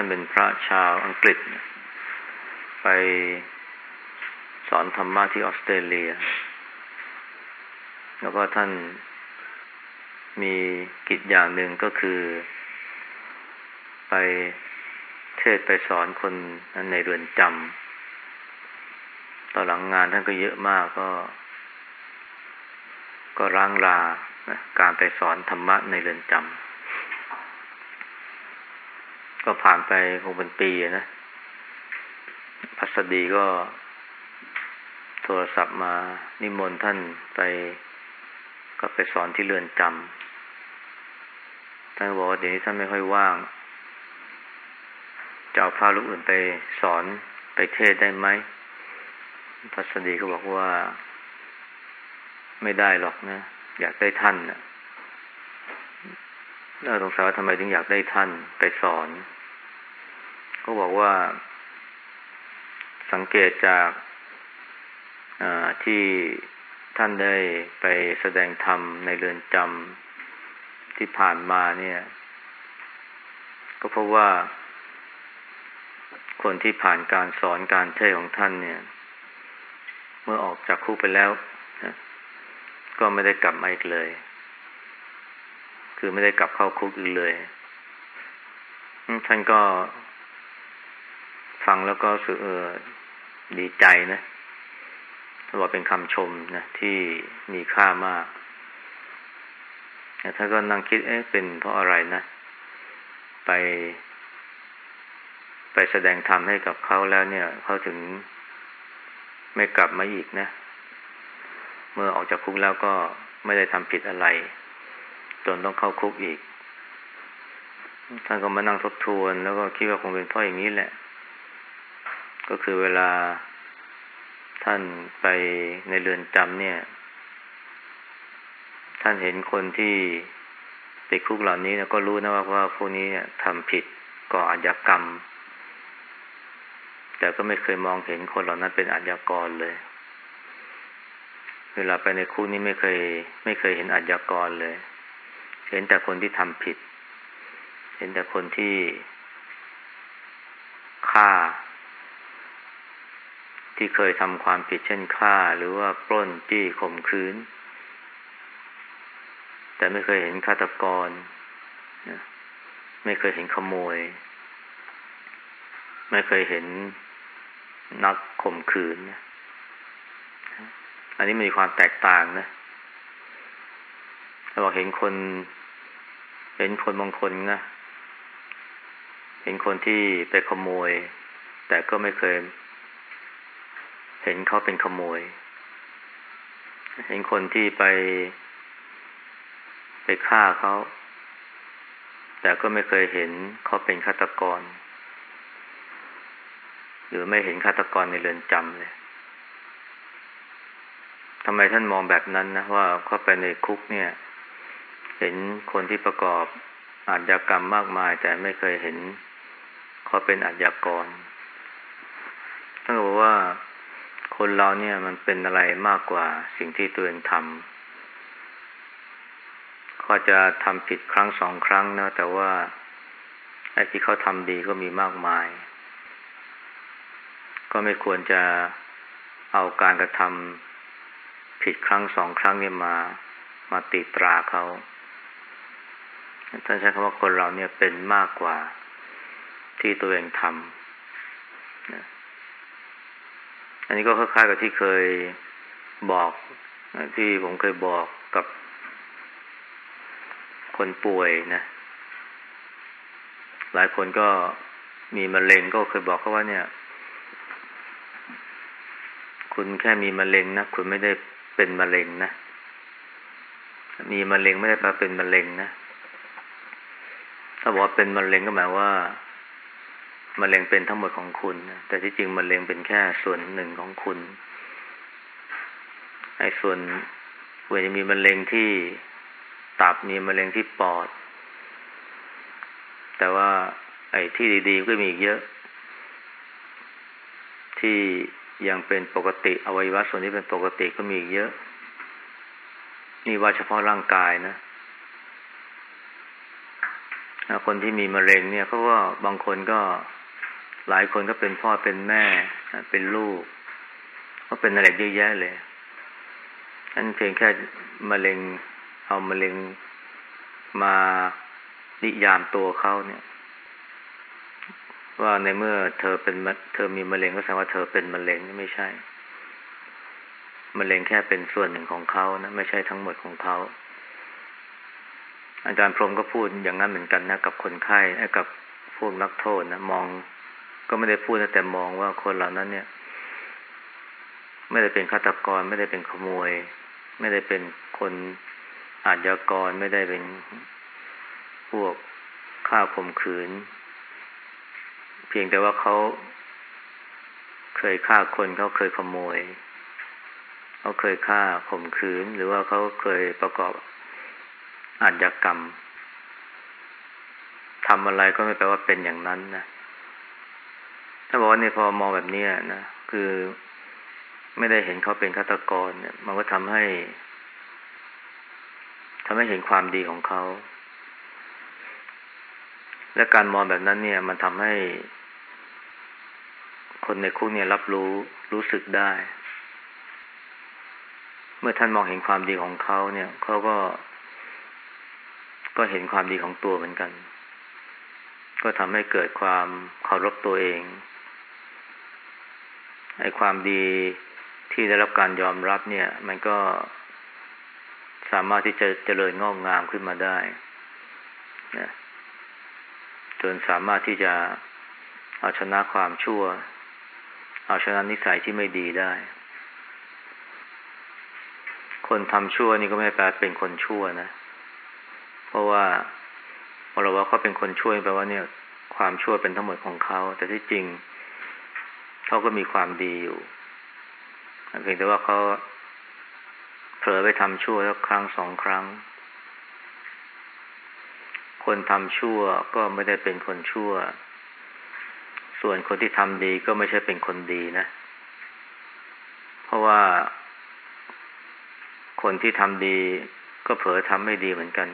ท่านเป็นพระชาวอังกฤษ ไปสอนธรรมะที่ออสเตรเลีย แล้วก็ท่านมีกิจอย่างหนึ่งก็คือ ไปเทศไปสอนคนในเรือนจำตอนหลังงานท่านก็เยอะมากก็ ก็ร่างลาการไปสอนธรรมะในเรือนจำ ก็ผ่านไปคงเป็นปีนะ พัสดีก็โทรศัพท์มานิมนต์ท่านไป ก็ไปสอนที่เรือนจำท่านบอกว่าเดี๋ยวนี้ท่านไม่ค่อยว่างจะเอาพาลูกอื่นไปสอนไปเทศได้ไหมพัสดีก็บอกว่า ไม่ได้หรอกนะ อยากได้ท่านนะแล้วสงสัยว่าทำไมถึงอยากได้ท่านไปสอน ก็บอกว่า สังเกตจากที่ท่านได้ไปแสดงธรรมในเรือนจำที่ผ่านมาเนี่ย ก็เพราะว่า คนที่ผ่านการสอนการเทศของท่านเนี่ย เมื่อออกจากคุกไปแล้วนะก็ไม่ได้กลับมาอีกเลย คือไม่ได้กลับเข้าคุกอีกเลย ท่านก็ ฟังแล้วก็สึกเออดีใจนะว่าเป็นคำชมนะที่มีค่ามากแต่ถ้าก็นั่งคิดเอ๊ะเป็นเพราะอะไรนะ ไป ไปแสดงธรรมให้กับเขาแล้วเนี่ยเขาถึงไม่กลับมาอีกนะ เมื่อออกจากคุกแล้วก็ไม่ได้ทำผิดอะไร จนต้องเข้าคุกอีกท่านก็มานั่งทบทวน แล้วก็คิดว่าคงเป็นเพราะอย่างนี้แหละ ก็คือเวลาท่านไปในเรือนจำเนี่ย ท่านเห็นคนที่ติดคุกเหล่านี้นะก็รู้นะว่าว่าพวกนี้เนี่ยทำผิดก่ออาชญากรรม แต่ก็ไม่เคยมองเห็นคนเหล่านั้นเป็นอาชญากรเลย เวลาไปในคุกนี้ไม่เคย ไม่เคยเห็นอาชญากรเลย เห็นแต่คนที่ทำผิด เห็นแต่คนที่ฆ่า ที่เคยทำความผิดเช่นฆ่า หรือว่าปล้นจี้ข่มขืน แต่ไม่เคยเห็นฆาตกรนะไม่เคยเห็นขโมย ไม่เคยเห็นนักข่มขืนนะอันนี้มีความแตกต่างนะถ้าบอกเห็นคน เห็นคนบางคนนะ เห็นคนที่ไปขโมย แต่ก็ไม่เคย เห็นเขาเป็นขโมย เห็นคนที่ไป ไปฆ่าเขา แต่ก็ไม่เคยเห็นเขาเป็นฆาตกร หรือไม่เห็นฆาตกรในเรือนจำเลยทำไมท่านมองแบบนั้นนะว่าเข้าไปในคุกเนี่ย เห็นคนที่ประกอบอาชญากรรมมากมาย แต่ไม่เคยเห็นเขาเป็นอาชญากรท่านบอกว่า คนเราเนี่ยมันเป็นอะไรมากกว่าสิ่งที่ตัวเองทำเขาจะทำผิดครั้งสองครั้งนะแต่ว่าไอ้ที่เขาทำดีก็มีมากมาย ก็ไม่ควรจะเอาการกระทำผิดครั้งสองครั้งเนี่ยมามาติตราเขาท่านใช้คำว่าคนเราเนี่ยเป็นมากกว่าที่ตัวเองทำนะ อันนี้ก็คล้ายๆกับที่เคยบอกที่ผมเคยบอกกับคนป่วยนะ หลายคนก็มีมะเร็งก็เคยบอกเขาว่าเนี่ย คุณแค่มีมะเร็งนะ คุณไม่ได้เป็นมะเร็งนะ มีมะเร็งไม่ได้แปลเป็นมะเร็งนะ ถ้าบอกว่าเป็นมะเร็งก็หมายว่า มะเร็งเป็นทั้งหมดของคุณนะแต่ที่จริงมะเร็งเป็นแค่ส่วนหนึ่งของคุณไอ้ส่วนเวลามีมะเร็งที่ตับมีมะเร็งที่ปอด แต่ว่า ไอ้ที่ดีๆก็มีอีกเยอะ ที่ยังเป็นปกติอวัยวะส่วนที่เป็นปกติก็มีอีกเยอะ นี่ว่าเฉพาะร่างกายนะคนที่มีมะเร็งเนี่ยเขาก็บางคนก็ หลายคนก็เป็นพ่อเป็นแม่ เป็นลูก ก็เป็นอะไรเยอะแยะเลยนั่นเพียงแค่มะเร็ง เอามะเร็งมานิยามตัวเขาเนี่ย ว่าในเมื่อเธอเป็นเธอมีมะเร็งก็แสดงว่าเธอเป็นมะเร็งไม่ใช่มะเร็งแค่เป็นส่วนหนึ่งของเขานะไม่ใช่ทั้งหมดของเขาอาจารย์พรมก็พูดอย่างนั้นเหมือนกันนะกับคนไข้กับพวกนักโทษนะมอง ก็ไม่ได้พูดนะแต่มองว่าคนเหล่านั้นเนี่ย ไม่ได้เป็นฆาตกร ไม่ได้เป็นขโมย ไม่ได้เป็นคนอาชญากร ไม่ได้เป็นพวกฆ่าข่มขืน เพียงแต่ว่าเขาเคยฆ่าคนเขาเคยขโมยเขาเคยฆ่าข่มขืน หรือว่าเขาเคยประกอบอาชญากรรมทำอะไรก็ไม่แปลว่าเป็นอย่างนั้นนะ ถ้าบอกว่านี่พอมองแบบนี้นะคือไม่ได้เห็นเขาเป็นฆาตกรเนี่ย มันก็ทำให้ทำให้เห็นความดีของเขา และการมองแบบนั้นเนี่ย มันทำให้ คนในคุกเนี่ยรับรู้รู้สึกได้ เมื่อท่านมองเห็นความดีของเขาเนี่ยเขาก็ ก็เห็นความดีของตัวเหมือนกัน ก็ทำให้เกิดความเคารพตัวเอง ไอ้ความดีที่ได้รับการยอมรับเนี่ย มันก็สามารถที่จะเจริญงอกงามขึ้นมาได้นะจนสามารถที่จะเอาชนะความชั่ว เอาชนะนิสัยที่ไม่ดีได้ คนทำชั่วนี่ก็ไม่แปลเป็นคนชั่วนะ เพราะว่าพอเราว่าเขาเป็นคนชั่วแปลว่าเนี่ย ความชั่วเป็นทั้งหมดของเขา แต่ที่จริงเขาก็มีความดีอยู่เพียงแต่ว่าเขาเผลอไปทำชั่วแล้วครั้งสองครั้ง คนทำชั่วก็ไม่ได้เป็นคนชั่ว ส่วนคนที่ทำดีก็ไม่ใช่เป็นคนดีนะ เพราะว่าคนที่ทำดีก็เผลอทำไม่ดีเหมือนกัน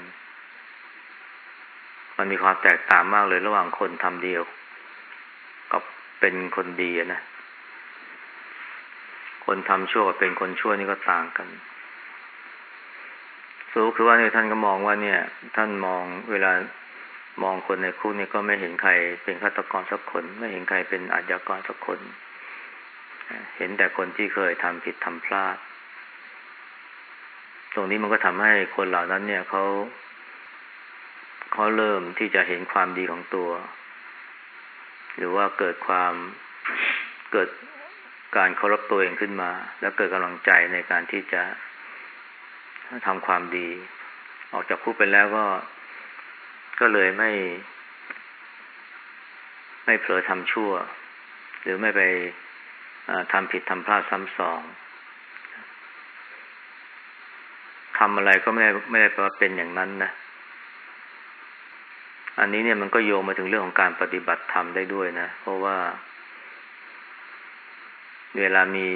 มันมีความแตกต่างมากเลยระหว่างคนทำดีกับ เป็นคนดีนะ คนทำชั่วกับเป็นคนชั่วนี่ก็ต่างกันสูคือว่าเนี่ยท่านก็มองว่าเนี่ย ท่านมองเวลามองคนในคุกนี่ก็ไม่เห็นใครเป็นฆาตกรสักคน ไม่เห็นใครเป็นอาชญากรสักคน เห็นแต่คนที่เคยทำผิดทำพลาด ตรงนี้มันก็ทำให้คนเหล่านั้นเนี่ยเขาเขาเริ่มที่จะเห็นความดีของตัว หรือว่าเกิดความเกิดการเคารพตัวเองขึ้นมา แล้วเกิดกำลังใจในการที่จะทำความดี ออกจากคุกไปแล้วก็ ก็เลยไม่ ไม่เผลอทำชั่ว หรือไม่ไปทำผิดทำพลาดซ้ำสองทำอะไรก็ไม่ได้ไม่ได้แปลว่าเป็นอย่างนั้นนะ อันนี้เนี่ยมันก็โยงมาถึงเรื่องของการปฏิบัติธรรมได้ด้วยนะ เพราะว่า เวลามี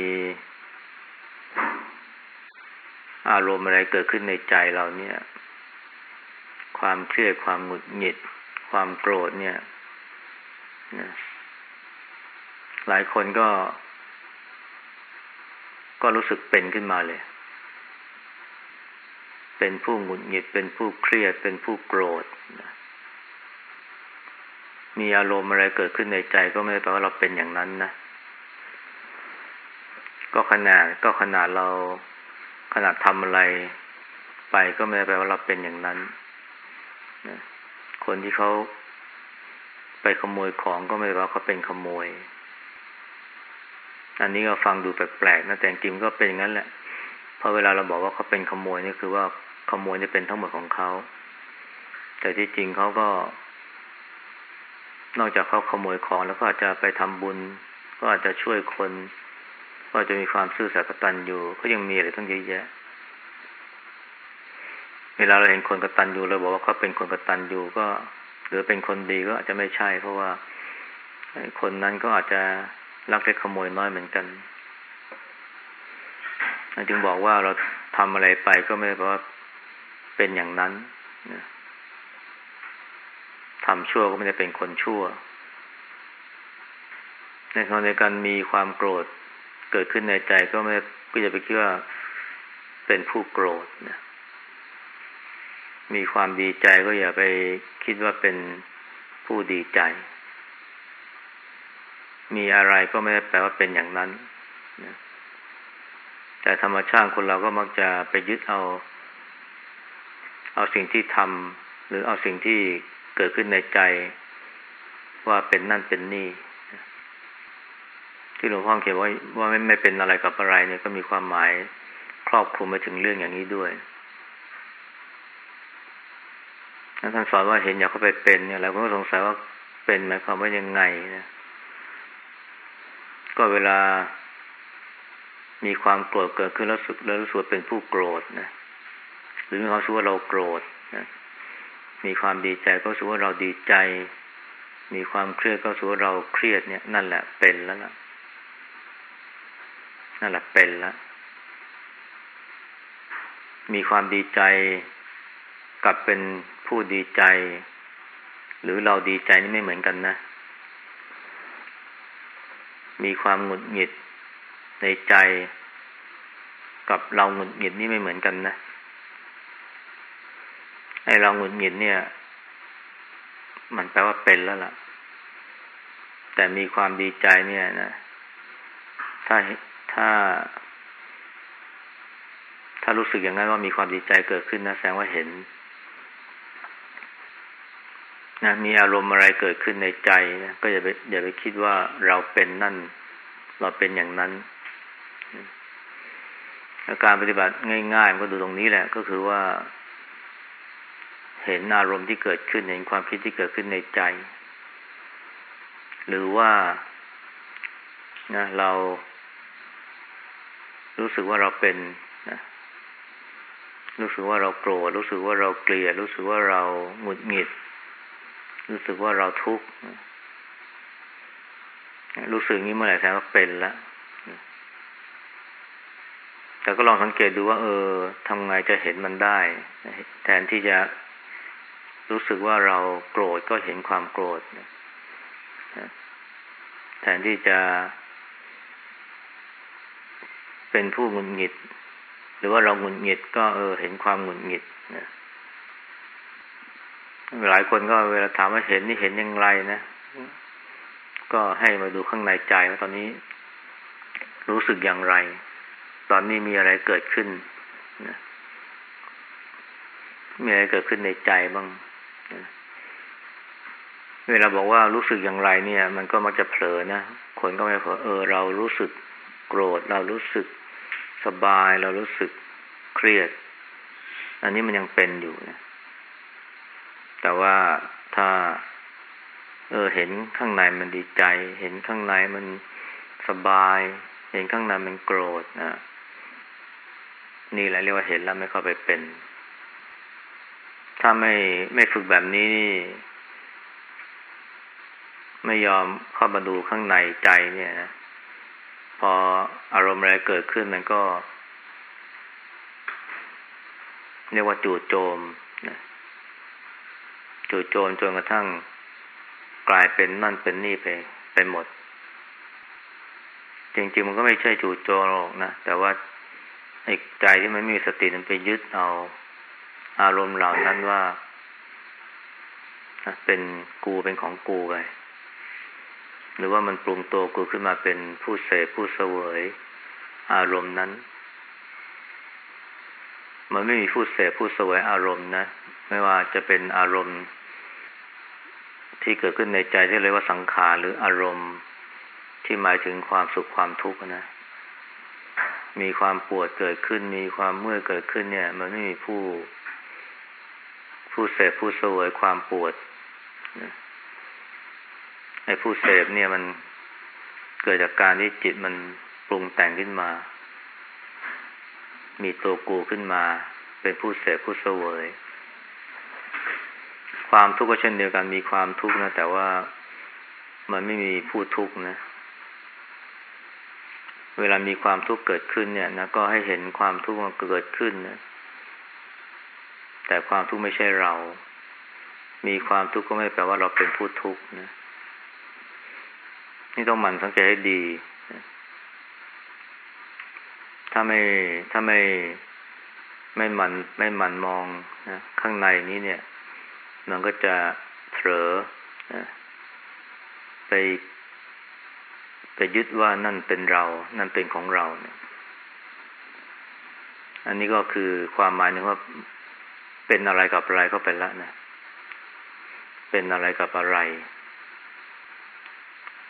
อารมณ์อะไรเกิดขึ้นในใจเราเนี่ย ความเครียดความหงุดหงิด ความโกรธเนี่ยนะหลายคนก็ ก็รู้สึกเป็นขึ้นมาเลย เป็นผู้หงุดหงิด เป็นผู้เครียด เป็นผู้โกรธนะ มีอารมณ์อะไรเกิดขึ้นในใจก็ไม่ได้แปลว่าเราเป็นอย่างนั้นนะ ก็ขนาดก็ขนาดเราขนาดทำอะไรไปก็ไม่ได้แปลว่าเราเป็นอย่างนั้นนะคนที่เขาไปขโมยของก็ไม่ได้ว่าเขาเป็นขโมย อันนี้ก็ฟังดูแปลกๆนะแต่จริงก็เป็นอย่างนั้นแหละ เพราะเวลาเราบอกว่าเขาเป็นขโมยนี่คือว่าขโมยนี่เป็นทั้งหมดของเขา แต่ที่จริงเขาก็ นอกจากเขาขโมยของแล้วก็อาจจะไปทำบุญ ก็อาจจะช่วยคน ก็จจะมีความซื่อสัตย์กตัญญูก็ยังมีอะไรทั้งเยอะแยะ เวลาเราเห็นคนกตัญญูเราบอกว่าเขาเป็นคนกตัญญูก็ หรือเป็นคนดีก็อาจจะไม่ใช่ เพราะว่าคนนั้นก็อาจจะลักเล็กขโมยน้อยเหมือนกันจึงบอกว่าเราทำอะไรไปก็ไม่ได้แปลว่าเป็นอย่างนั้นนะ ทำชั่วก็ไม่ได้เป็นคนชั่ว ในขณะเดียวกันมีความโกรธเกิดขึ้นในใจก็ไม่ก็จะไปคิดว่าเป็นผู้โกรธนะมีความดีใจก็อย่าไปคิดว่าเป็นผู้ดีใจ มีอะไรก็ไม่ได้แปลว่าเป็นอย่างนั้นนะแต่ธรรมชาติคนเราก็มักจะไปยึดเอา เอาสิ่งที่ทำหรือเอาสิ่งที่ เกิดขึ้นในใจ ว่าเป็นนั่นเป็นนี่ที่หลวงพ่อเขียนว่าว่าไม่ไม่เป็นอะไรกับอะไรเนี่ยก็มีความหมายครอบคลุมไปถึงเรื่องอย่างนี้ด้วยท่านสอนว่าเห็นอยากเข้าไปเป็นเนี่ยแล้วก็สงสัยว่าเป็นหมายความว่ายังไงนะก็เวลา มีความโกรธเกิดขึ้นแล้วสึกแล้วรู้สึกเป็นผู้โกรธนะหรือมีความรู้สึกว่าเราโกรธนะ มีความดีใจก็รู้สึกว่าเราดีใจ มีความเครียดก็รู้สึกว่าเราเครียดเนี่ย นั่นแหละเป็นแล้วล่ะ นั่นแหละเป็นแล้ว มีความดีใจกับเป็นผู้ดีใจ หรือเราดีใจนี่ไม่เหมือนกันนะ มีความหงุดหงิดในใจ กับเราหงุดหงิดนี่ไม่เหมือนกันนะ ไอเราหงุดหงิดเนี่ย มันแปลว่าเป็นแล้วล่ะ แต่มีความดีใจเนี่ยนะ ถ้าถ้า ถ้ารู้สึกอย่างนั้นว่ามีความดีใจเกิดขึ้นนะแสดงว่าเห็นนะมีอารมณ์อะไรเกิดขึ้นในใจนะก็อย่าไปอย่าไปคิดว่าเราเป็นนั่น เราเป็นอย่างนั้นการปฏิบัติง่ายๆมันก็ดูตรงนี้แหละ ก็คือว่า เห็นอารมณ์ที่เกิดขึ้นเห็นความคิดที่เกิดขึ้นในใจ หรือว่านะเรา รู้สึกว่าเราเป็นนะรู้สึกว่าเราโกรธรู้สึกว่าเราเกลียดรู้สึกว่าเราหงุดหงิด รู้สึกว่าเราทุกข์รู้สึกนี้เมื่อไหร่แสดงว่าเป็นแล้วแต่ก็ลองสังเกตดูว่า เออทำไงจะเห็นมันได้ แทนที่จะ รู้สึกว่าเราโกรธก็เห็นความโกรธแทนที่จะ เป็นผู้หงุดหงิด หรือว่าเราหงุดหงิดก็เออ เห็นความหงุดหงิดนะหลายคนก็เวลาถามว่าเห็นนี่เห็นอย่างไรนะก็ให้มาดูข้างในใจว่าตอนนี้ รู้สึกอย่างไร ตอนนี้มีอะไรเกิดขึ้นนะมีอะไรเกิดขึ้นในใจบ้าง เวลาบอกว่ารู้สึกอย่างไรเนี่ย มันก็มักจะเผลอนะ คนก็ไม่เผลอเออ เรารู้สึกโกรธ เรารู้สึกสบาย เรารู้สึกเครียด อันนี้มันยังเป็นอยู่นะ แต่ว่าถ้า เออเห็นข้างในมันดีใจ เห็นข้างในมันสบาย เห็นข้างในมันโกรธนะนี่แหละเรียกว่าเห็นแล้วไม่เข้าไปเป็น ถ้าไม่ไม่ฝึกแบบนี้นี่ ไม่ยอมเข้ามาดูข้างในใจเนี่ยนะพออารมณ์อะไรเกิดขึ้นมันก็ เรียกว่าจู่โจมนะจู่โจมจนกระทั่งกลายเป็นนั่นเป็นนี่ไปไปหมด จริง ๆ มันก็ไม่ใช่จู่โจมหรอกนะ แต่ว่าไอ้ใจที่มันมีสติมันไปยึดเอา อารมณ์เหล่านั้นว่าเป็นกูเป็นของกูไปหรือว่ามันปรุงตัวกูขึ้นมาเป็นผู้เสพผู้เสวย อารมณ์นั้น มันไม่มีผู้เสพผู้เสวยอารมณ์นะ ไม่ว่าจะเป็นอารมณ์ ที่เกิดขึ้นในใจที่เรียกว่าสังขารหรืออารมณ์ที่หมายถึงความสุขความทุกข์นะ มีความปวดเกิดขึ้น มีความเมื่อยเกิดขึ้นเนี่ย มันไม่มีผู้ ผู้เสพผู้เสวยความปวดนะไอ้ผู้เสพเนี่ยมันเกิดจากการที่จิตมันปรุงแต่งขึ้นมา มีตัวกูขึ้นมา เป็นผู้เสพผู้เสวย ความทุกข์ก็เช่นเดียวกันมีความทุกข์นะ แต่ว่ามันไม่มีผู้ทุกข์นะ เวลามีความทุกข์เกิดขึ้นเนี่ยนะก็ให้เห็นความทุกข์มันเกิดขึ้นนะ แต่ความทุกข์ไม่ใช่เรา มีความทุกข์ก็ไม่แปลว่าเราเป็นผู้ทุกข์นะนี่ต้องหมั่นสังเกตให้ดี ถ้าไม่ถ้าไม่ไม่หมันไม่หมั่นมองนะข้างในนี้เนี่ย มันก็จะเผลอนะไปไปยึดว่านั่นเป็นเรา นั่นเป็นของเราเนี่ย อันนี้ก็คือความหมายนึงว่า เป็นอะไรกับอะไรก็เป็นละนะ เป็นอะไรกับอะไร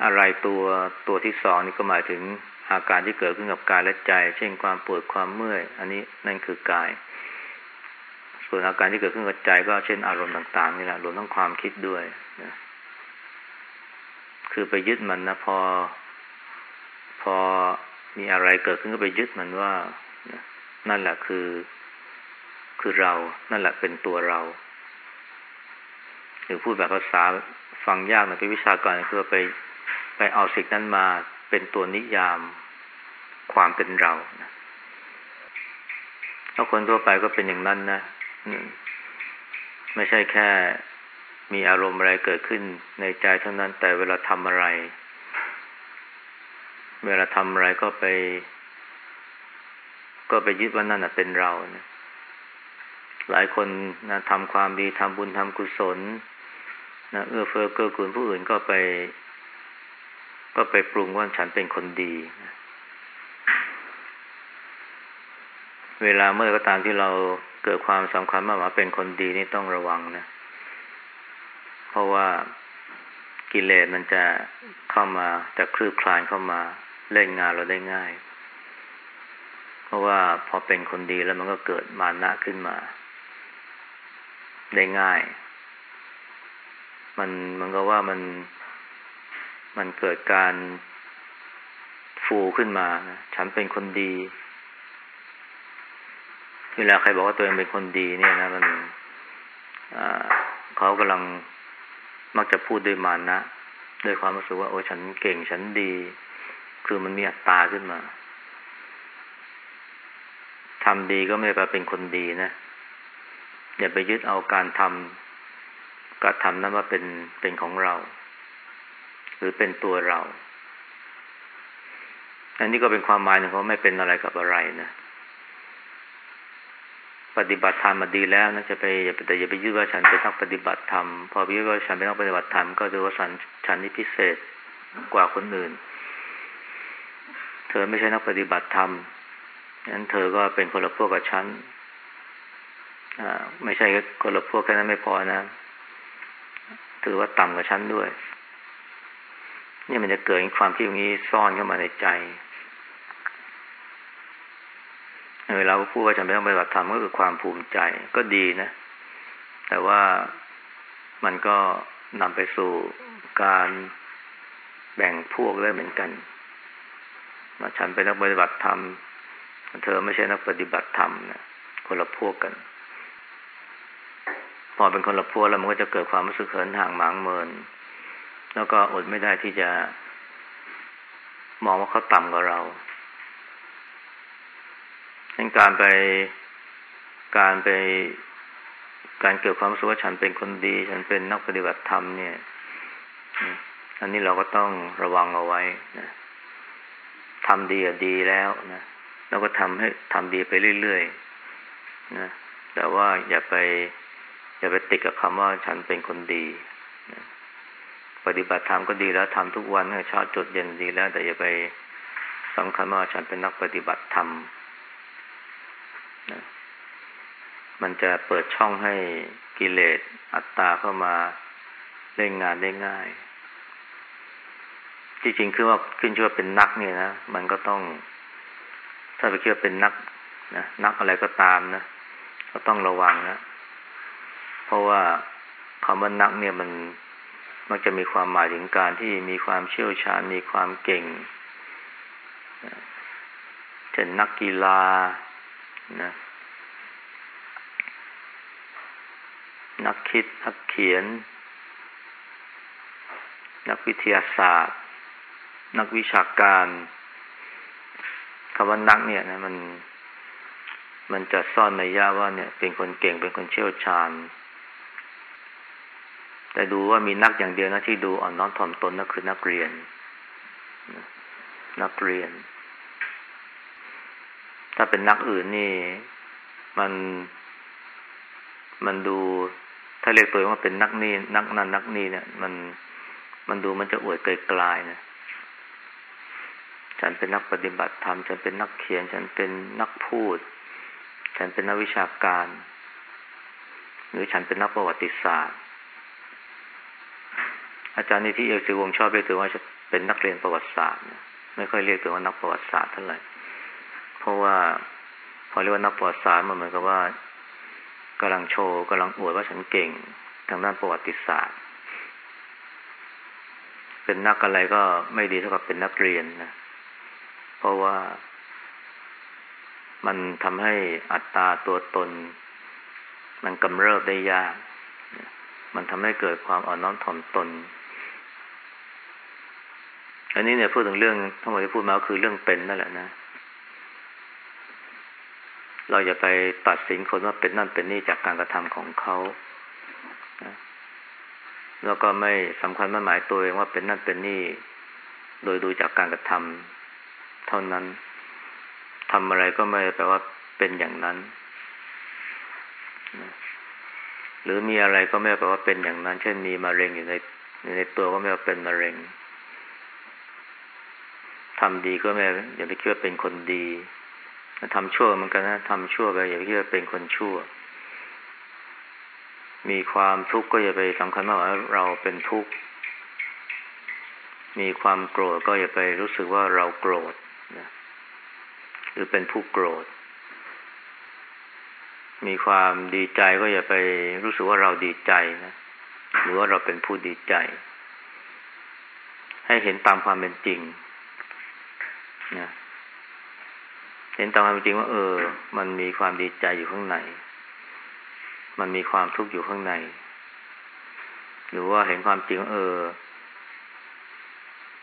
อะไรตัวตัวที่สองนี่ก็หมายถึงอาการที่เกิดขึ้นกับกายและใจ เช่นความปวดความเมื่อย อันนี้นั่นคือกาย ส่วนอาการที่เกิดขึ้นกับใจก็เช่นอารมณ์ต่างๆนี่แหละรวมทั้งความคิดด้วยนะคือไปยึดมันนะพอ พอมีอะไรเกิดขึ้นก็ไปยึดมันว่านะนั่นแหละคือ คือเรา นั่นแหละเป็นตัวเรา หรือพูดแบบภาษาฟังยากหน่อยเป็นวิชาการคือไปไปเอาสิ่งนั้นมาเป็นตัวนิยามความเป็นเราถ้าคนทั่วไปก็เป็นอย่างนั้นนะไม่ใช่แค่มีอารมณ์อะไรเกิดขึ้นในใจเท่านั้น แต่เวลาทำอะไร เวลาทำอะไรก็ไป ก็ไปยึดว่านั่นเป็นเรานะ หลายคนนะทำความดีทำบุญทำกุศลนะเอื้อเฟื้อเกื้อกูลผู้อื่นก็ไป ก็ไปปรุงว่าฉันเป็นคนดี เวลาเมื่อก็ตามที่เราเกิดความสำคัญมากว่าเป็นคนดีนี่ต้องระวังนะ เพราะว่ากิเลสมันจะเข้ามาจะคลืบคลานเข้ามาเล่นงานเราได้ง่าย เพราะว่าพอเป็นคนดีแล้วมันก็เกิดมานะขึ้นมา ได้ง่าย มันมันก็ว่ามันมันเกิดการฟูขึ้นมานะฉันเป็นคนดี เวลาใครบอกว่าตัวเองเป็นคนดีเนี่ยนะ มันเขากำลังมักจะพูดด้วยมานะด้วยความรู้สึกว่า โอ้ฉันเก่งฉันดี คือมันมีอัตตาขึ้นมาทำดีก็ไม่ได้แปลเป็นคนดีนะ อย่าไปยึดเอาการทำการทำนั้นว่าเป็นเป็นของเรา หรือเป็นตัวเรา อันนี้ก็เป็นความหมายหนึ่งเขาไม่เป็นอะไรกับอะไรนะปฏิบัติธรรมมาดีแล้วนะจะไปอย่าไปแต่อย่าไปยึดว่าฉันเป็นนักปฏิบัติธรรมพอยึดว่าฉันเป็นนักปฏิบัติธรรมก็ดูว่าฉันฉันนี่พิเศษกว่าคนอื่น เธอไม่ใช่นักปฏิบัติธรรมนั้นเธอก็เป็นคนละพวกกับฉัน ไม่ใช่คนละพวกแค่นั้นไม่พอนะถือว่าต่ำกว่าฉันด้วย นี่มันจะเกิดความที่อย่างนี้ซ่อนเข้ามาในใจเวลาพูดว่าฉันไม่ต้องปฏิบัติธรรมก็คือความภูมิใจก็ดีนะ แต่ว่ามันก็นำไปสู่การแบ่งพวกได้เหมือนกันมาฉันเป็นนักปฏิบัติธรรม เธอไม่ใช่นักปฏิบัติธรรมนะคนละพวกกัน พอเป็นคนละพวกแล้วมันก็จะเกิดความรู้สึกเขินห่างหมางเมิน แล้วก็อดไม่ได้ที่จะมองว่าเขาต่ำกว่าเราเป็นการไปการไปการเกิดความรู้สึกว่าฉันเป็นคนดี ฉันเป็นนักปฏิบัติธรรมเนี่ย อันนี้เราก็ต้องระวังเอาไว้นะทำดีอะดีแล้วนะแล้วก็ทำให้ทำดีไปเรื่อยๆนะแต่ว่าอย่าไป อย่าไปติดกับคำว่าฉันเป็นคนดีนะปฏิบัติธรรมก็ดีแล้วทำทุกวันเช้าจดเย็นดีแล้ว แต่อย่าไปสำคัญว่าฉันเป็นนักปฏิบัติธรรมนะมันจะเปิดช่องให้กิเลสอัตตาเข้ามาเล่นงานได้ง่ายจริงๆคือว่าขึ้นชื่อว่าเป็นนักเนี่ยนะ มันก็ต้อง ถ้าไปคิดว่าเป็นนักนะนักอะไรก็ตามนะก็ต้องระวังนะ เพราะว่าคำว่านักเนี่ยมันมักจะมีความหมายถึงการที่มีความเชี่ยวชาญมีความเก่งเช่นนักกีฬานะนักคิด นักเขียน นักวิทยาศาสตร์ นักวิชาการคำว่านักเนี่ยนะมัน มันจะซ่อนในย่าว่าเนี่ย เป็นคนเก่งเป็นคนเชี่ยวชาญ แต่ดูว่ามีนักอย่างเดียวนะที่ดูอ่อนน้อมถ่อมตนนั่นคือนักเรียน นักเรียน ถ้าเป็นนักอื่นนี่ มันมันดูถ้าเรียกตัวว่าเป็นนักนี่นักนั่นนักนี่เนี่ย มันมันดูมันจะอวดเกยกลายนะฉันเป็นนักปฏิบัติธรรมฉันเป็นนักเขียน ฉันเป็นนักพูด ฉันเป็นนักวิชาการ หรือฉันเป็นนักประวัติศาสตร์ อาจารย์นิธิเอกสิวงชอบเรียกตัวว่าเป็นนักเรียนประวัติศาสตร์ไม่ค่อยเรียกตัวว่านักประวัติศาสตร์เท่าไหร่เพราะว่าพอเรียกว่านักประวัติศาสตร์มันเหมือนกับว่ากำลังโชว์กำลังอวดว่าฉันเก่งทางด้านประวัติศาสตร์ เป็นนักอะไรก็ไม่ดีเท่ากับเป็นนักเรียนนะเพราะว่ามันทำให้อัตตาตัวตน มันกำเริบได้ยาก มันทำให้เกิดความอ่อนน้อมถ่อมตน อันนี้เนี่ยพูดถึงเรื่องทั้งหมดที่พูดมาคือเรื่องเป็นนั่นแหละนะ เราอย่าไปตัดสินคนว่าเป็นนั่นเป็นนี่จากการกระทำของเขาแล้วก็ไม่สำคัญไม่หมายตัวเองว่าเป็นนั่นเป็นนี่ โดยดูจากการกระทำเท่านั้นทำอะไรก็ไม่แปลว่าเป็นอย่างนั้นหรือมีอะไรก็ไม่แปลว่าเป็นอย่างนั้น เช่นมีมะเร็งอยู่ในในตัวก็ไม่ว่าเป็นมะเร็ง ทำดีก็ไม่อย่าไปคิดว่าเป็นคนดีทำชั่วเหมันกันนะทำชั่วไปอย่าไปคิดว่าเป็นคนชั่ว มีความทุกข์ก็อย่าไปสำคัญว่าเราเป็นทุกข์ มีความโกรธก็อย่าไปรู้สึกว่าเราโกรธนะหรือเป็นผู้โกรธ มีความดีใจก็อย่าไปรู้สึกว่าเราดีใจนะหรือว่าเราเป็นผู้ดีใจ ให้เห็นตามความเป็นจริง นะเห็นตามความจริงว่า เออ มันมีความดีใจอยู่ข้างใน มันมีความทุกข์อยู่ข้างใน หรือว่าเห็นความจริงเออ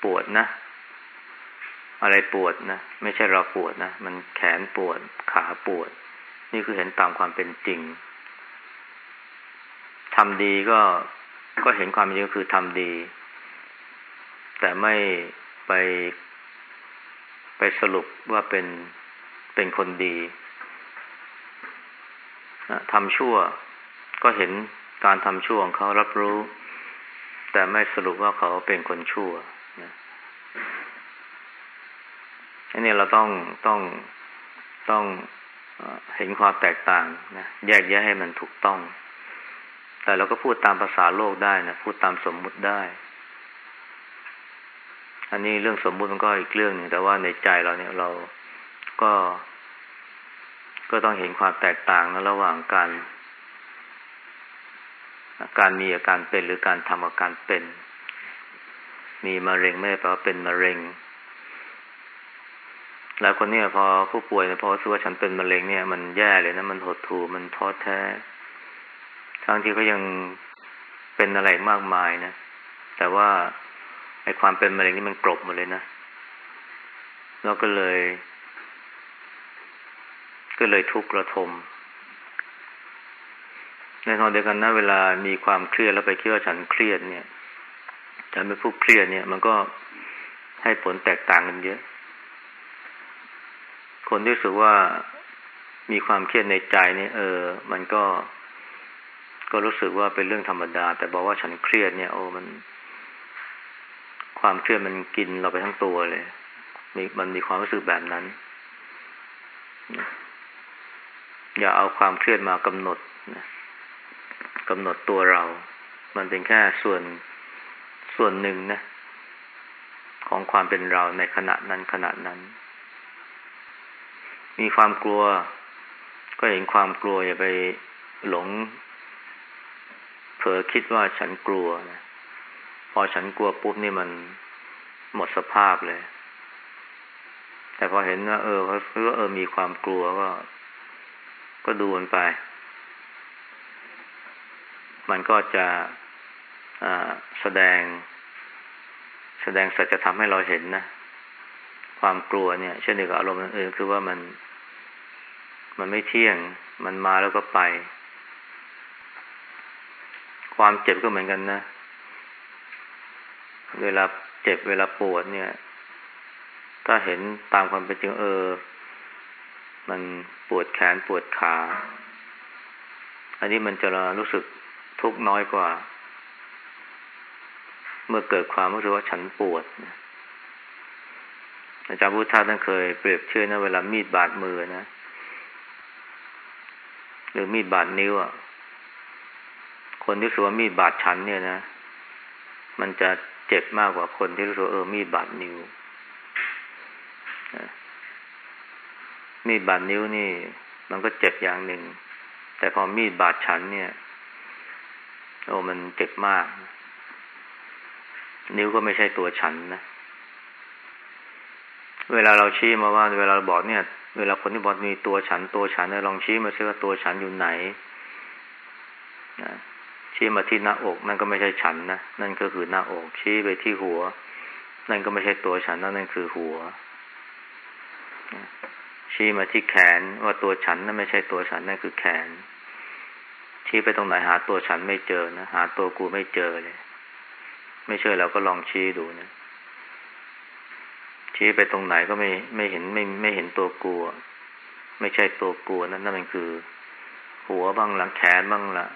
ปวดนะ อะไรปวดนะ ไม่ใช่เราปวดนะ มันแขนปวด ขาปวด นี่คือเห็นตามความเป็นจริงทำดีก็ก็เห็นความจริงคือทำดี แต่ไม่ไป ไปสรุปว่าเป็นเป็นคนดีทำชั่วก็เห็นการทำชั่วของเขารับรู้ แต่ไม่สรุปว่าเขาเป็นคนชั่วนะอันนี้เราต้องต้องต้องเห็นความแตกต่างนะแยกแยะให้มันถูกต้อง แต่เราก็พูดตามภาษาโลกได้นะ พูดตามสมมุติได้ อันนี้เรื่องสมมุติมันก็อีกเรื่องหนึ่งแต่ว่าในใจเราเนี่ยเราก็ ก็ต้องเห็นความแตกต่างนะระหว่างการการมีอาการเป็นหรือการทำอาการเป็น มีมะเร็งไม่ได้แปลว่าเป็นมะเร็งหลายคนเนี่ยพอผู้ป่วยเนี่ยพอรู้ว่าฉันเป็นมะเร็งเนี่ยมันแย่เลยนะมันหดหู่มันท้อแท้ ทั้งที่เขายังเป็นอะไรมากมายนะ แต่ว่า ไอ้ความเป็นมะเร็งนี่มันกลบหมดเลยนะแล้วก็เลย ก็เลยทุกข์ระทมในทางเดียวกันนะเวลามีความเครียดแล้วไปคิดว่าฉันเครียดเนี่ยฉันเป็นผู้เครียดเนี่ย มันก็ให้ผลแตกต่างกันเยอะ คนที่รู้สึกว่ามีความเครียดในใจนี่เออ มันก็ ก็รู้สึกว่าเป็นเรื่องธรรมดา แต่บอกว่าฉันเครียดเนี่ย โอ้มัน ความเครียดมันกินเราไปทั้งตัวเลยมีมันมีความรู้สึกแบบนั้น อย่าเอาความเครียดมากำหนดนะกำหนดตัวเรา มันเป็นแค่ส่วนส่วนหนึ่งนะ ของความเป็นเราในขณะนั้นขณะนั้น มีความกลัว ก็เห็นความกลัวอย่าไปหลง เผลอคิดว่าฉันกลัวนะ พอฉันกลัวปุ๊บนี่มันหมดสภาพเลย แต่พอเห็นว่าเออเขาเออมีความกลัวก็ ก็ดูมันไป มันก็จะแสดง แสดงสัจธรรมให้เราเห็นนะ ความกลัวเนี่ย เช่นเดียวกับอารมณ์อื่นคือว่ามัน มันไม่เที่ยง มันมาแล้วก็ไป ความเจ็บก็เหมือนกันนะเเวลาเจ็บเวลาปวดเนี่ย ถ้าเห็นตามความเป็นจริงเออ มันปวดแขนปวดขา อันนี้มันจะรู้สึกทุกข์น้อยกว่า เมื่อเกิดความรู้สึกว่าฉันปวดอาจารย์พุทธาท่านเคยเปรียบเทียบนะเวลามีดบาดมือนะหรือมีดบาดนิ้วอะคนที่รู้สึกว่ามีดบาดฉันเนี่ยนะ มันจะ เจ็บมากกว่าคนที่รู้สึกเออมีดบาดนิ้วมีดบาดนิ้วนี่ มันก็เจ็บอย่างหนึ่ง แต่พอมีดบาดฉันเนี่ย โอ้มันเจ็บมาก นิ้วก็ไม่ใช่ตัวฉันนะ เวลาเราชี้มาว่า เวลาเราบอกเนี่ย เวลาคนที่บอกมีตัวฉัน ตัวฉันเนี่ยลองชี้มาซิว่าตัวฉันอยู่ไหนนะ ชี้มาที่หน้าอก นั่นก็ไม่ใช่ฉันนะนั่นก็คือหน้าอก ชี้ไปที่หัว นั่นก็ไม่ใช่ตัวฉันนั่นนั่นคือหัว ชี้มาที่แขนว่าตัวฉันนั่นไม่ใช่ตัวฉันนั่นคือแขน ชี้ไปตรงไหนหาตัวฉันไม่เจอนะหาตัวกูไม่เจอเลย ไม่เชื่อเราก็ลองชี้ดูนะชี้ไปตรงไหนก็ไม่ไม่เห็นไม่ไม่เห็นตัวกูไม่ใช่ตัวกูนั่นนั่นมันคือ หัวบ้างหลังแขนบ้างละ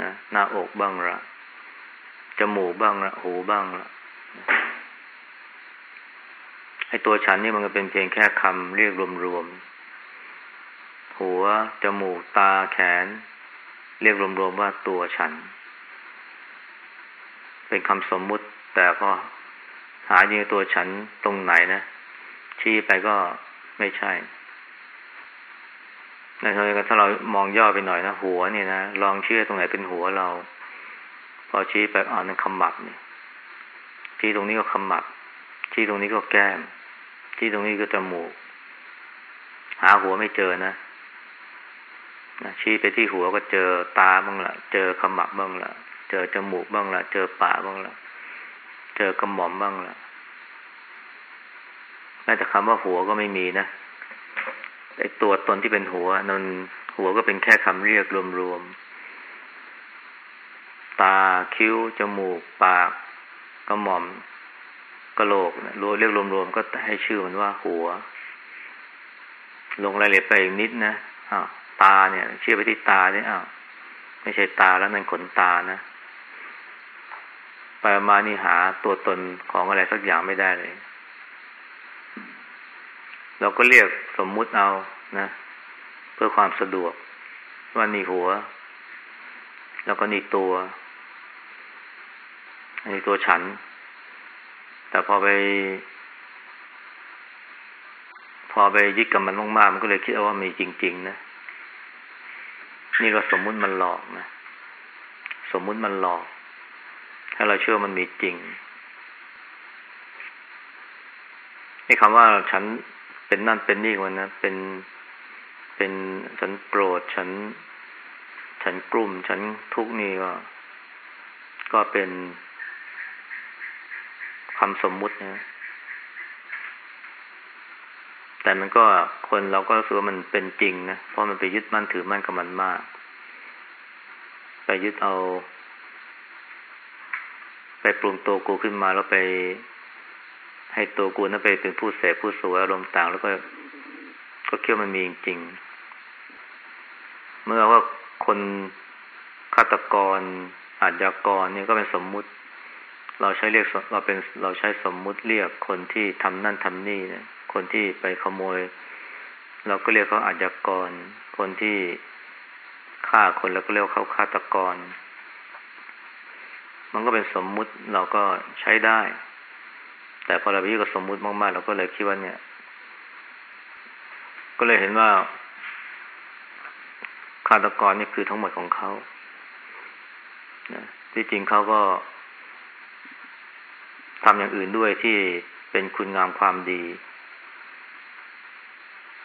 นะหน้าอกบ้างละจมูกบ้างละหูบ้างละไอตัวฉันนี่มันก็เป็นเพียงแค่คำเรียกรวมๆ หัว จมูก ตา แขน เรียกรวมๆว่าตัวฉัน เป็นคำสมมุติ แต่พอหาจริงตัวฉันตรงไหนนะ ชี้ไปก็ไม่ใช่ ในทางนี้ถ้าเรามองย่อไปหน่อยนะหัวนี่นะลองเชื่อตรงไหนเป็นหัวเรา พอชี้ไปอ่านนั่นขมับเนี่ยชี้ตรงนี้ก็ขมับชี้ตรงนี้ก็แก้มชี้ตรงนี้ก็จมูก หาหัวไม่เจอนะนะชี้ไปที่หัวก็เจอตาบ้างละเจอขมับบ้างละเจอจมูกบ้างละเจอปากบ้างละเจอกระหม่อมบ้างละแม้แต่คำว่าหัวก็ไม่มีนะ ไอตัวตนที่เป็นหัวนันหัวก็เป็นแค่คำเรียกรวมๆ ตาคิ้ว จมูก ปาก กระหม่อมกระโหลกรวเรียกรวมๆ ก็ให้ชื่อมันว่าหัว ลงรายละเอียดไปอีกนิดนะอ้าวตาเนี่ยเชื่อไปที่ตาเนี่ยอ้าวไม่ใช่ตาแล้วนั่นขนตานะไปมานี่หาตัวตนของอะไรสักอย่างไม่ได้เลย เราก็เรียกสมมุติเอานะ เพื่อความสะดวก ว่านี่หัว แล้วก็นี่ตัว อันนี้ตัวฉัน แต่พอไป พอไปยึดกับมันมากๆมันก็เลยคิดว่ามีจริง ๆ นะนี่ก็สมมุติมันหลอกนะ สมมุติมันหลอก ถ้าเราเชื่อมันมีจริงไอ้คำว่าฉัน เป็นนั่นเป็นนี่วันนะเป็นเป็นฉันโกรธฉัน ฉันกลุ่ม ฉันทุกข์นี่ก็ก็เป็นคำสมมุตินะ แต่มันก็คนเราก็รู้สึกว่ามันเป็นจริงนะ เพราะมันไปยึดมั่นถือมั่นกับมันมาก ไปยึดเอา ไปปรุงตัวกูขึ้นมาแล้วไป ให้ตัวกูนั้นไปเป็นผู้เสพผู้สูอารมณ์ต่าง แล้วก็ก็เคี่ยวมันมีจริงเมื่อว่าคนฆาตกรอาชญากรเนี่ยก็เป็นสมมุติ เราใช้เรียกเราเป็นเราใช้สมมุติเรียกคนที่ทำนั่นทำนี่นี่ยคนที่ไปขโมย เราก็เรียกเขาอาชญากร คนที่ฆ่าคนแล้วก็เรียกเขาฆาตกร มันก็เป็นสมมุติเราก็ใช้ได้ แต่พอเราไปยึดกับสมมุติมากๆเราก็เลยคิดว่าเนี่ย ก็เลยเห็นว่าฆาตกรนี่คือทั้งหมดของเขาที่จริงเขาก็ทำอย่างอื่นด้วยที่เป็นคุณงามความดี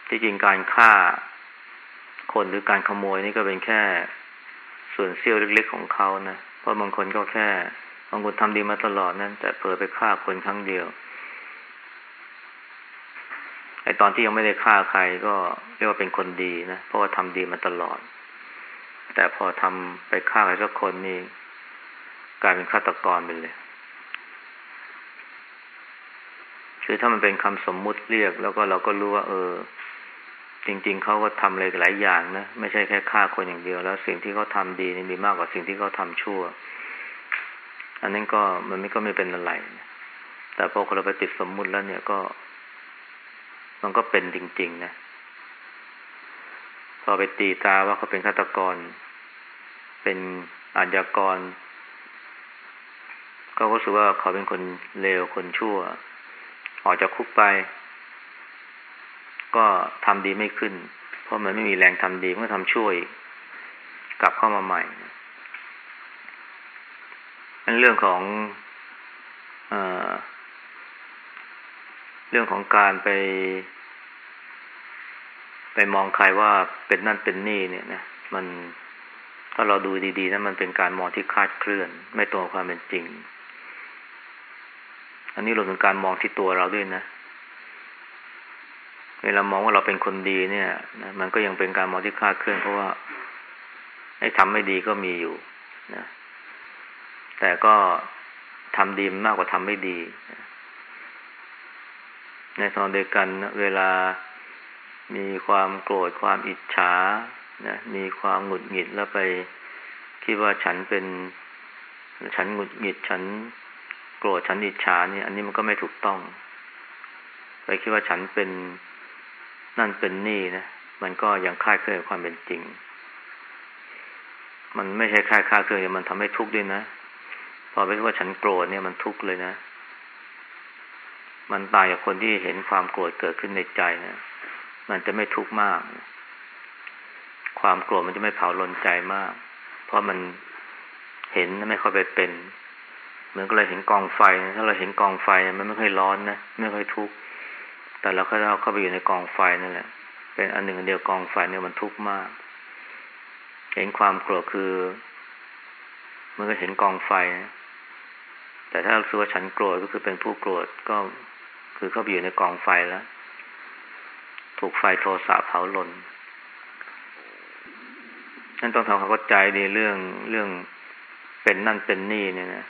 ที่จริงการฆ่าคนหรือการขโมยนี่ก็เป็นแค่ส่วนเสี้ยวเล็ก ๆ ของเขานะ เพราะบางคนก็แค่ บางคนทำดีมาตลอดนั้น แต่เผลอไปฆ่าคนครั้งเดียวไอตอนที่ยังไม่ได้ฆ่าใครก็เรียกว่าเป็นคนดีนะ เพราะว่าทำดีมาตลอด แต่พอทำไปฆ่าใครสักคนนี่กลายเป็นฆาตกรไปเลยคือถ้ามันเป็นคำสมมุติเรียก แล้วก็เราก็รู้ว่า เออ จริง ๆเขาก็ทำอะไรหลายอย่างนะ ไม่ใช่แค่ฆ่าคนอย่างเดียว แล้วสิ่งที่เขาทาดีนี่มีมากกว่าสิ่งที่เขาทาชั่ว อันนั้นก็มันไม่ก็ไม่เป็นอะไร แต่พอเราไปติดสมมุติแล้วเนี่ยก็ มันก็เป็นจริง ๆ นะ พอไปตีตาว่าเขาเป็นฆาตกร เป็นอาชญากร ก็รู้สึกว่าเขาเป็นคนเลวคนชั่ว ออกจากคุกไป ก็ทำดีไม่ขึ้น เพราะมันไม่มีแรงทำดีมันก็ทำช่วย กลับเข้ามาใหม่ เรื่องของอเรื่องของการไป ไปมองใครว่าเป็นนั่นเป็นนี่เนี่ยนะมันถ้าเราดูดีๆนะมันเป็นการมองที่คาดเคลื่อน ไม่ตรงความเป็นจริง อันนี้รวมถึงการมองที่ตัวเราด้วยนะเวลามองว่าเราเป็นคนดีเนี่ยนะมันก็ยังเป็นการมองที่คาดเคลื่อนเพราะว่าให้ทำไม่ดีก็มีอยู่นะ แต่ก็ทำดีมากกว่าทำไม่ดี ในตอนเดียวกันเวลามีความโกรธความอิจฉานะมีความหงุดหงิดแล้วไป คิดว่าฉันเป็นฉันหงุดหงิดฉันโกรธฉันอิจฉานี่ อันนี้มันก็ไม่ถูกต้อง ไปคิดว่าฉันเป็นนั่นเป็นนี่นะมันก็ยังคลาดเคลื่อนความเป็นจริง มันไม่ใช่คลาดคลาดเคลื่อนมันทำให้ทุกข์ด้วยนะ พอไปคิดว่าฉันโกรธเนี่ยมันทุกข์เลยนะ มันตายจากคนที่เห็นความโกรธเกิดขึ้นในใจนะ มันจะไม่ทุกข์มาก ความโกรธมันจะไม่เผาลนใจมาก เพราะมันเห็นไม่ค่อยไปเป็น เหมือนก็เลยเห็นกองไฟ ถ้าเราเห็นกองไฟมันไม่ค่อยร้อนนะ ไม่ค่อยทุกข์ แต่เราเข้าเข้าไปอยู่ในกองไฟนั่นแหละ เป็นอันหนึ่งอันเดียวกองไฟเนี่ยมันทุกข์มาก เห็นความโกรธคือ มันก็เห็นกองไฟนะ แต่ถ้าเราสึกว่าฉันโกรธก็คือเป็นผู้โกรธก็คือเข้าไปอยู่ในกองไฟแล้ว ถูกไฟโทสะเผาลนนั่นต้องทำความเข้าใจในเรื่องเรื่องเป็นนั่นเป็นนี่เนี่ยนะ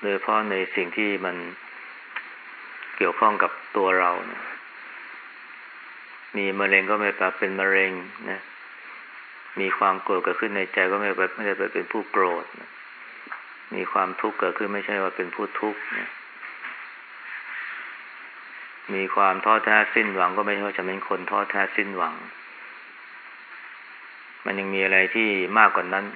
โดยเพราะในสิ่งที่มันเกี่ยวข้องกับตัวเรานะมีมะเร็งก็ไม่แปลเป็นมะเร็งนะ มีความโกรธเกิดขึ้นในใจก็ไม่ไม่ได้ไปเป็นผู้โกรธนะ มีความทุกข์เกิดขึ้นไม่ใช่ว่าเป็นผู้ทุกข์นะมีความท้อแท้สิ้นหวังก็ไม่ใช่ว่าจะเป็นคนท้อแท้สิ้นหวัง มันยังมีอะไรที่มากกว่านั้น